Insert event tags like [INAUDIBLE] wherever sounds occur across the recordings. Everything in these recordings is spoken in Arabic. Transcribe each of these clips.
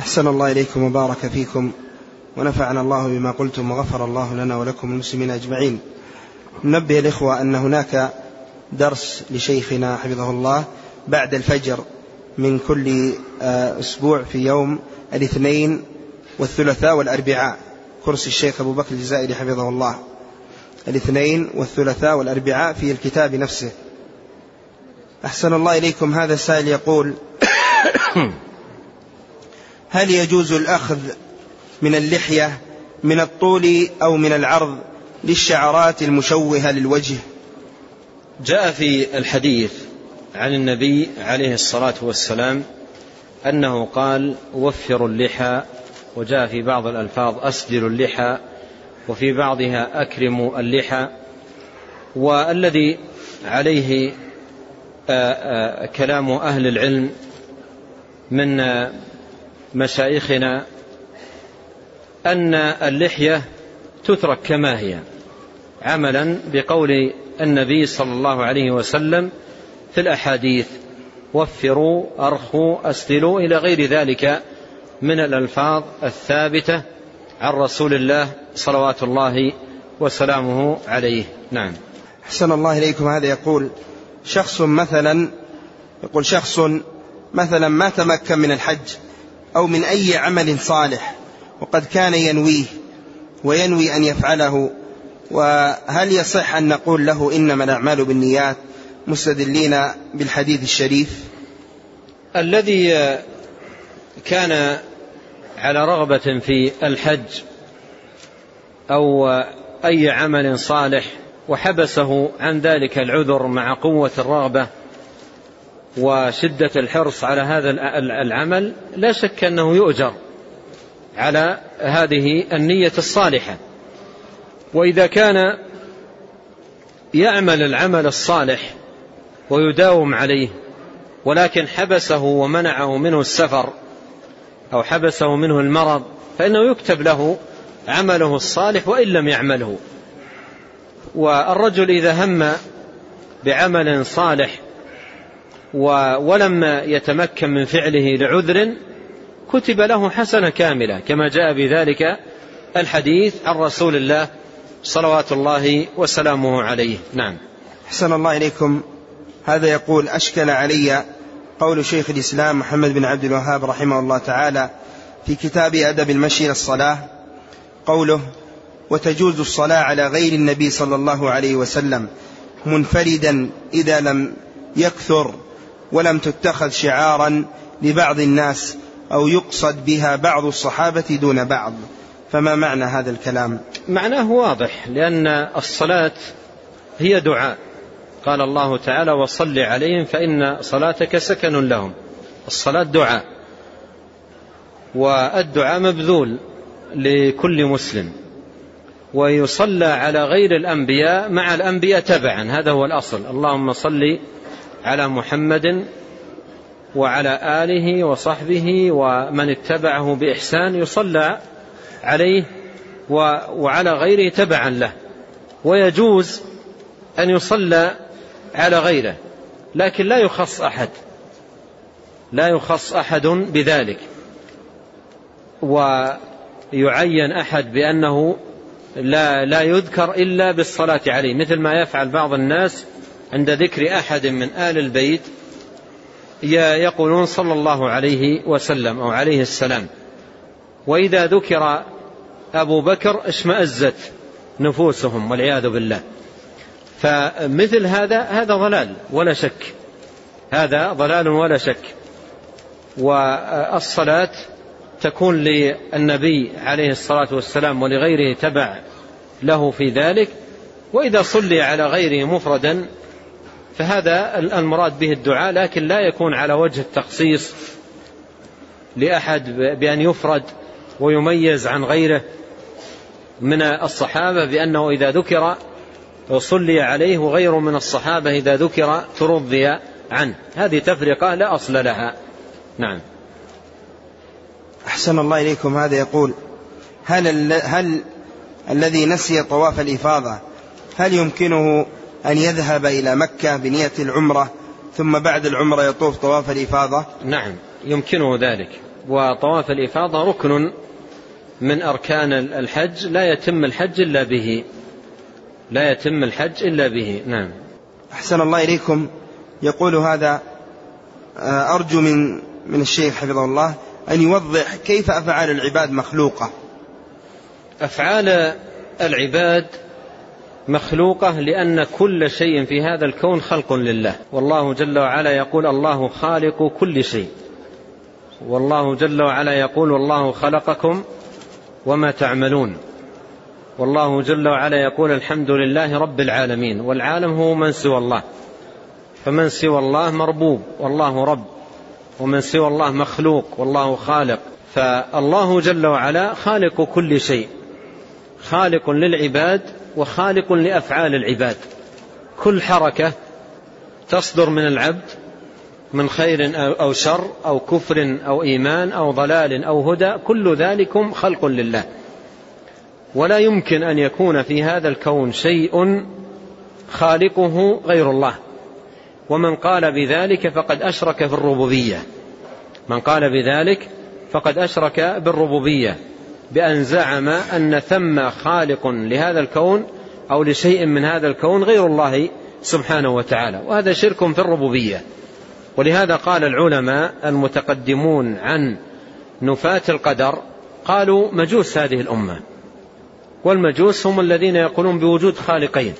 أحسن الله إليكم وبارك فيكم ونفعنا الله بما قلتم وغفر الله لنا ولكم المسلمين أجمعين. ننبه الإخوة أن هناك درس لشيخنا حفظه الله بعد الفجر من كل أسبوع في يوم الاثنين والثلاثاء والأربعاء. كرسي الشيخ أبو بكر الجزائري حفظه الله. الاثنين والثلاثاء والأربعاء في الكتاب نفسه. أحسن الله إليكم. هذا السائل يقول [COUGHS] هل يجوز الأخذ من اللحية من الطول أو من العرض للشعرات المشوهة للوجه؟ جاء في الحديث عن النبي عليه الصلاة والسلام أنه قال وفروا اللحى. وجاء في بعض الألفاظ أسدلوا اللحى. وفي بعضها أكرموا اللحى. والذي عليه كلام أهل العلم من مشايخنا أن اللحية تترك كما هي عملا بقول النبي صلى الله عليه وسلم في الأحاديث وفروا أرخوا أسدلوا إلى غير ذلك من الألفاظ الثابتة عن رسول الله صلوات الله وسلامه عليه. نعم. أحسن الله إليكم. هذا يقول شخص مثلا يقول شخص مثلا ما تمكن من الحج أو من أي عمل صالح وقد كان ينويه وينوي أن يفعله. وهل يصح أن نقول له إنما الأعمال بالنيات مستدلين بالحديث الشريف؟ الذي كان على رغبة في الحج أو أي عمل صالح وحبسه عن ذلك العذر مع قوة الرغبة وشدة الحرص على هذا العمل لا شك أنه يؤجر على هذه النية الصالحة. وإذا كان يعمل العمل الصالح ويداوم عليه ولكن حبسه ومنعه منه السفر أو حبسه منه المرض فإنه يكتب له عمله الصالح وإن لم يعمله. والرجل إذا هم بعمل صالح ولم يتمكن من فعله لعذر كتب له حسنة كاملة كما جاء بذلك الحديث عن رسول الله صلوات الله وسلامه عليه. نعم. حسن الله إليكم. هذا يقول أشكل علي قول شيخ الإسلام محمد بن عبد الوهاب رحمه الله تعالى في كتاب أدب المشي للصلاة قوله وتجوز الصلاة على غير النبي صلى الله عليه وسلم منفردا إذا لم يكثر ولم تتخذ شعارا لبعض الناس أو يقصد بها بعض الصحابة دون بعض. فما معنى هذا الكلام؟ معناه واضح لأن الصلاة هي دعاء. قال الله تعالى وصل عليهم فإن صلاتك سكن لهم. الصلاة دعاء. والدعاء مبذول لكل مسلم. ويصلى على غير الأنبياء مع الأنبياء تبعا. هذا هو الأصل. اللهم صل على محمد وعلى آله وصحبه ومن اتبعه بإحسان يصلى عليه وعلى غيره تبعا له. ويجوز أن يصلى على غيره لكن لا يخص أحد. لا يخص أحد بذلك. ويعين أحد بأنه لا, لا يذكر إلا بالصلاة عليه مثل ما يفعل بعض الناس عند ذكر أحد من آل البيت يقولون صلى الله عليه وسلم أو عليه السلام. وإذا ذكر أبو بكر اشمأزت نفوسهم والعياذ بالله. فمثل هذا هذا ضلال ولا شك. هذا ضلال ولا شك. والصلاة تكون للنبي عليه الصلاة والسلام ولغيره تبع له في ذلك. وإذا صلي على غيره مفردا فهذا المراد به الدعاء لكن لا يكون على وجه التخصيص لأحد بأن يفرد ويميز عن غيره من الصحابة بأنه إذا ذكر صلي عليه وغير من الصحابة إذا ذكر ترضي عنه. هذه تفرقة لا أصل لها. نعم. أحسن الله إليكم. هذا يقول هل, هل الذي نسي طواف الإفاضة هل يمكنه أن يذهب إلى مكة بنية العمرة ثم بعد العمرة يطوف طواف الإفاضة. نعم يمكنه ذلك. وطواف الإفاضة ركن من أركان الحج لا يتم الحج إلا به. لا يتم الحج إلا به نعم. أحسن الله إليكم. يقول هذا آه، أرجو من من الشيخ حفظه الله أن يوضح كيف أفعال العباد مخلوقة. أفعال العباد مخلوقة لأن كل شيء في هذا الكون خلق لله. والله جل وعلا يقول الله خالق كل شيء. والله جل وعلا يقول والله خلقكم وما تعملون. والله جل وعلا يقول الحمد لله رب العالمين. والعالم هو من سوى الله. فمن سوى الله مربوب. والله رب. ومن سوى الله مخلوق. والله خالق. فالله جل وعلا خالق كل شيء. خالق للعباد وخالق لأفعال العباد. كل حركة تصدر من العبد من خير أو شر أو كفر أو إيمان أو ضلال أو هدى كل ذلكم خلق لله. ولا يمكن أن يكون في هذا الكون شيء خالقه غير الله. ومن قال بذلك فقد أشرك في الربوبية. من قال بذلك فقد أشرك بالربوبية. بأن زعم أن ثم خالق لهذا الكون أو لشيء من هذا الكون غير الله سبحانه وتعالى وهذا شرك في الربوبية. ولهذا قال العلماء المتقدمون عن نفاة القدر قالوا مجوس هذه الأمة والمجوس هم الذين يقولون بوجود خالقين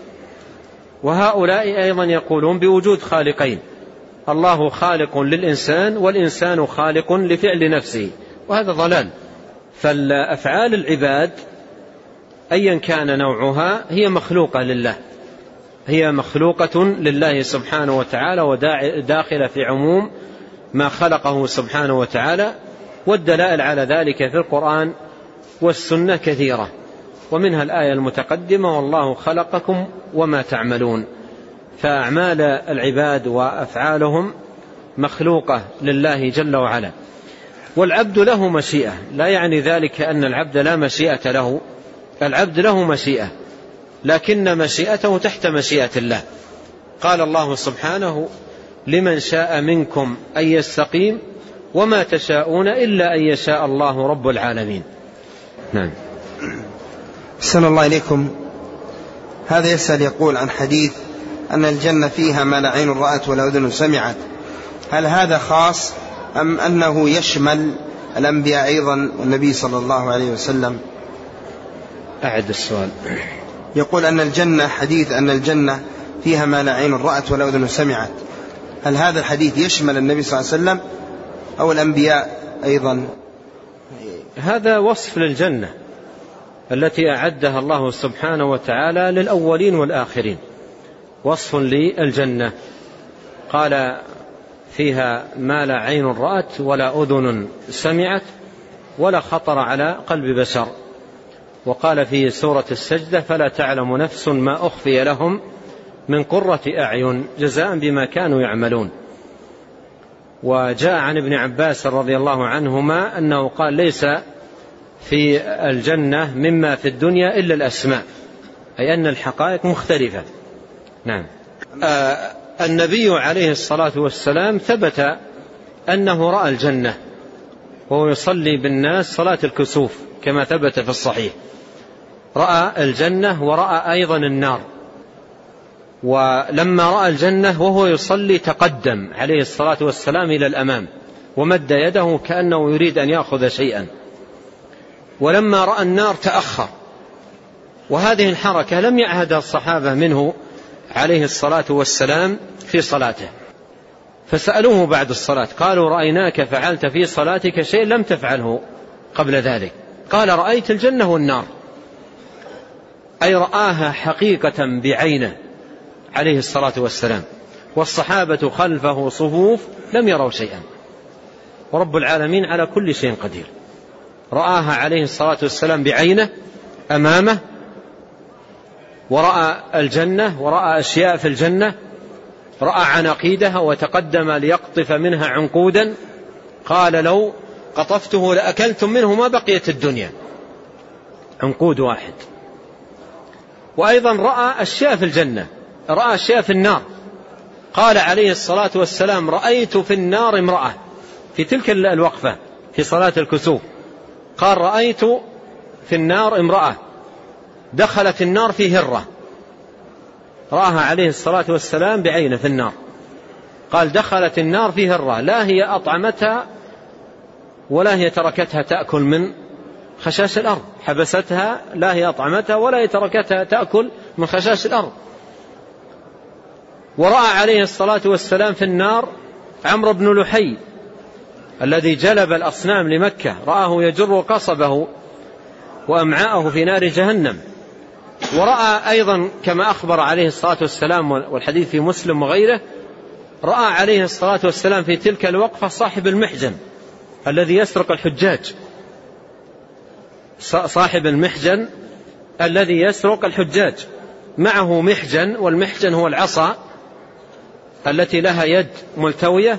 وهؤلاء أيضا يقولون بوجود خالقين. الله خالق للإنسان والإنسان خالق لفعل نفسه وهذا ضلال. فالأفعال العباد أيا كان نوعها هي مخلوقة لله. هي مخلوقة لله سبحانه وتعالى وداخلة في عموم ما خلقه سبحانه وتعالى والدلائل على ذلك في القرآن والسنة كثيرة. ومنها الآية المتقدمة والله خلقكم وما تعملون فأعمال العباد وأفعالهم مخلوقة لله جل وعلا. والعبد له مشيئة. لا يعني ذلك أن العبد لا مشيئة له. العبد له مشيئة لكن مشيئته تحت مشيئة الله. قال الله سبحانه لمن شاء منكم أن يستقيم وما تشاءون إلا أن يشاء الله رب العالمين. نعم. سن الله إليكم. هذا يسأل يقول عن حديث أن الجنة فيها ما لا عين رأت ولا أذن سمعت. هل هذا خاص؟ أم أنه يشمل الأنبياء أيضا والنبي صلى الله عليه وسلم؟ أعد السؤال. يقول أن الجنة حديث أن الجنة فيها ما لا عين رأت ولا أذن سمعت. هل هذا الحديث يشمل النبي صلى الله عليه وسلم أو الأنبياء أيضا؟ هذا وصف للجنة التي أعدها الله سبحانه وتعالى للأولين والآخرين. وصف للجنة. قال فيها ما لا عين رأت ولا أذن سمعت ولا خطر على قلب بشر. وقال في سورة السجدة فلا تعلم نفس ما أخفي لهم من قرة أعين جزاء بما كانوا يعملون. وجاء عن ابن عباس رضي الله عنهما أنه قال ليس في الجنة مما في الدنيا إلا الأسماء. أي أن الحقائق مختلفة. نعم. النبي عليه الصلاة والسلام ثبت أنه رأى الجنة وهو يصلي بالناس صلاة الكسوف كما ثبت في الصحيح. رأى الجنة ورأى أيضا النار. ولما رأى الجنة وهو يصلي تقدم عليه الصلاة والسلام إلى الأمام ومد يده كأنه يريد أن يأخذ شيئا. ولما رأى النار تأخر. وهذه الحركة لم يعهدها الصحابة منه عليه الصلاة والسلام في صلاته. فسألوه بعد الصلاة قالوا رأيناك فعلت في صلاتك شيء لم تفعله قبل ذلك. قال رأيت الجنة والنار. أي رآها حقيقة بعينه عليه الصلاة والسلام. والصحابة خلفه صفوف لم يروا شيئا. ورب العالمين على كل شيء قدير. رآها عليه الصلاة والسلام بعينه أمامه ورأى الجنة ورأى أشياء في الجنة رأى عناقيدها وتقدم ليقطف منها عنقودا قال لو قطفته لأكلتم منه ما بقيت الدنيا. عنقود واحد. وأيضا رأى أشياء في الجنة رأى أشياء في النار. قال عليه الصلاة والسلام رأيت في النار امرأة في تلك الوقفة في صلاة الكسوف. قال رأيت في النار امرأة. دخلت النار في هرة. رآها عليه الصلاة والسلام بعينه في النار. قال دخلت النار في هرة. لا هي أطعمتها ولا هي تركتها تأكل من خشاش الأرض. حبستها لا هي أطعمتها ولا هي تركتها تأكل من خشاش الأرض. ورأى عليه الصلاة والسلام في النار عمرو بن لحي الذي جلب الأصنام لمكة. رآه يجر قصبه وأمعاءه في نار جهنم. ورأى أيضا كما أخبر عليه الصلاة والسلام والحديث في مسلم وغيره رأى عليه الصلاة والسلام في تلك الوقفة صاحب المحجن الذي يسرق الحجاج. صاحب المحجن الذي يسرق الحجاج. معه محجن والمحجن هو العصا التي لها يد ملتوية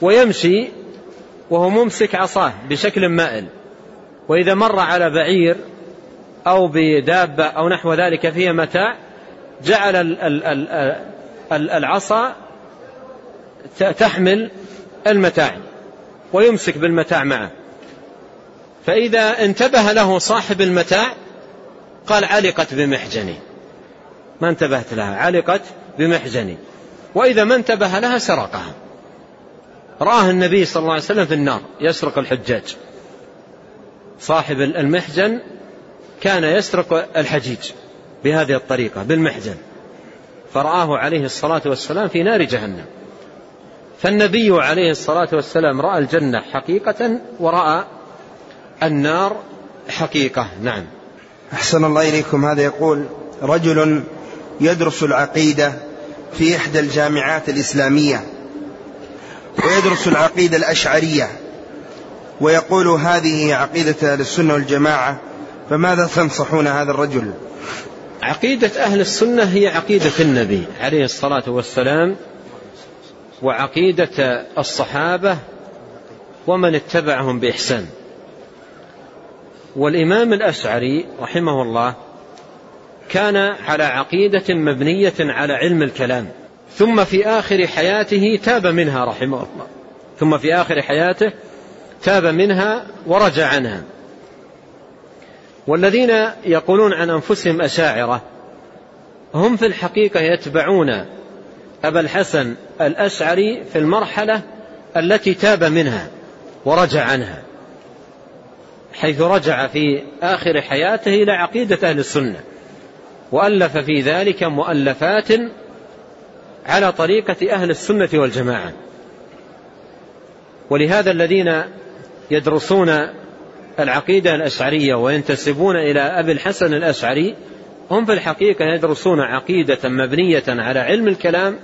ويمشي وهو ممسك عصاه بشكل مائل. وإذا مر على بعير أو بدابة أو نحو ذلك فيها متاع جعل العصا تحمل المتاع ويمسك بالمتاع معه. فإذا انتبه له صاحب المتاع قال علقت بمحجني. ما انتبهت لها علقت بمحجني. وإذا ما انتبه لها سرقها. رآه النبي صلى الله عليه وسلم في النار يسرق الحجاج. صاحب المحجن كان يسرق الحجيج بهذه الطريقة بالمحجن. فرآه عليه الصلاة والسلام في نار جهنم. فالنبي عليه الصلاة والسلام رأى الجنة حقيقة ورأى النار حقيقة. نعم. أحسن الله إليكم. هذا يقول رجل يدرس العقيدة في إحدى الجامعات الإسلامية ويدرس العقيدة الأشعرية ويقول هذه عقيدة أهل السنة والجماعة فماذا تنصحون هذا الرجل؟ عقيدة أهل السنة هي عقيدة النبي عليه الصلاة والسلام وعقيدة الصحابة ومن اتبعهم بإحسان. والإمام الأشعري رحمه الله كان على عقيدة مبنية على علم الكلام ثم في آخر حياته تاب منها رحمه الله ثم في آخر حياته تاب منها ورجع عنها والذين يقولون عن أنفسهم أشاعرة هم في الحقيقة يتبعون أبا الحسن الأشعري في المرحلة التي تاب منها ورجع عنها حيث رجع في آخر حياته إلى عقيدة أهل السنة وألف في ذلك مؤلفات على طريقة أهل السنة والجماعة. ولهذا الذين يدرسون العقيدة الأشعرية وينتسبون إلى أبي الحسن الأشعري هم في الحقيقة يدرسون عقيدة مبنية على علم الكلام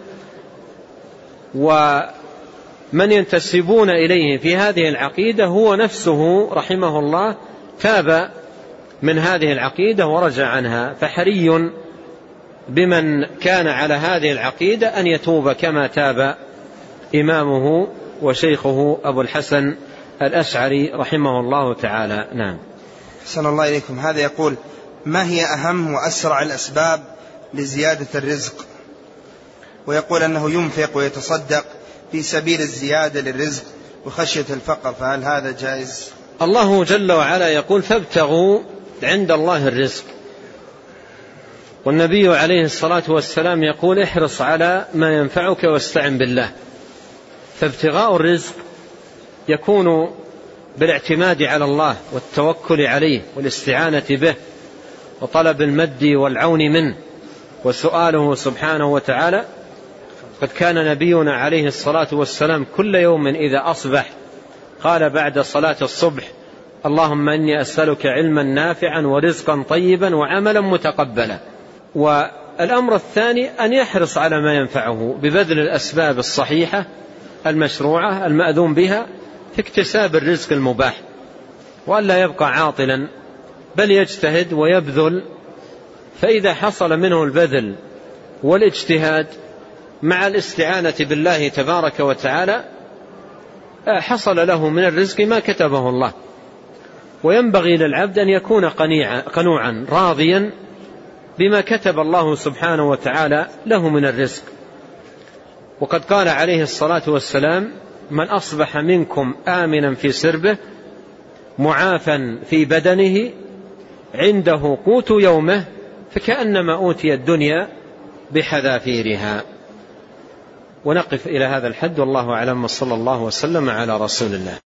ومن ينتسبون إليه في هذه العقيدة هو نفسه رحمه الله تاب من هذه العقيدة ورجع عنها فحري بمن كان على هذه العقيدة أن يتوب كما تاب إمامه وشيخه أبو الحسن الأشعري رحمه الله تعالى. نعم. حسن الله إليكم. هذا يقول ما هي أهم وأسرع الأسباب لزيادة الرزق؟ ويقول أنه ينفق ويتصدق في سبيل الزيادة للرزق وخشية الفقر فهل هذا جائز؟ الله جل وعلا يقول فابتغوا عند الله الرزق. والنبي عليه الصلاة والسلام يقول احرص على ما ينفعك واستعن بالله. فابتغاء الرزق يكون بالاعتماد على الله والتوكل عليه والاستعانة به وطلب المد والعون منه وسؤاله سبحانه وتعالى قد كان نبينا عليه الصلاة والسلام كل يوم إذا أصبح قال بعد صلاة الصبح اللهم إني أسألك علما نافعا ورزقا طيبا وعملا متقبلا. والأمر الثاني أن يحرص على ما ينفعه ببذل الأسباب الصحيحة المشروعة المأذون بها في اكتساب الرزق المباح وألا يبقى عاطلا بل يجتهد ويبذل فإذا حصل منه البذل والاجتهاد مع الاستعانة بالله تبارك وتعالى حصل له من الرزق ما كتبه الله. وينبغي للعبد أن يكون قنيعا قنوعا راضيا بما كتب الله سبحانه وتعالى له من الرزق. وقد قال عليه الصلاة والسلام من أصبح منكم آمنا في سربه معافا في بدنه عنده قوت يومه فكأنما أوتي الدنيا بحذافيرها. ونقف إلى هذا الحد والله أعلم وصلى الله وسلم على رسول الله.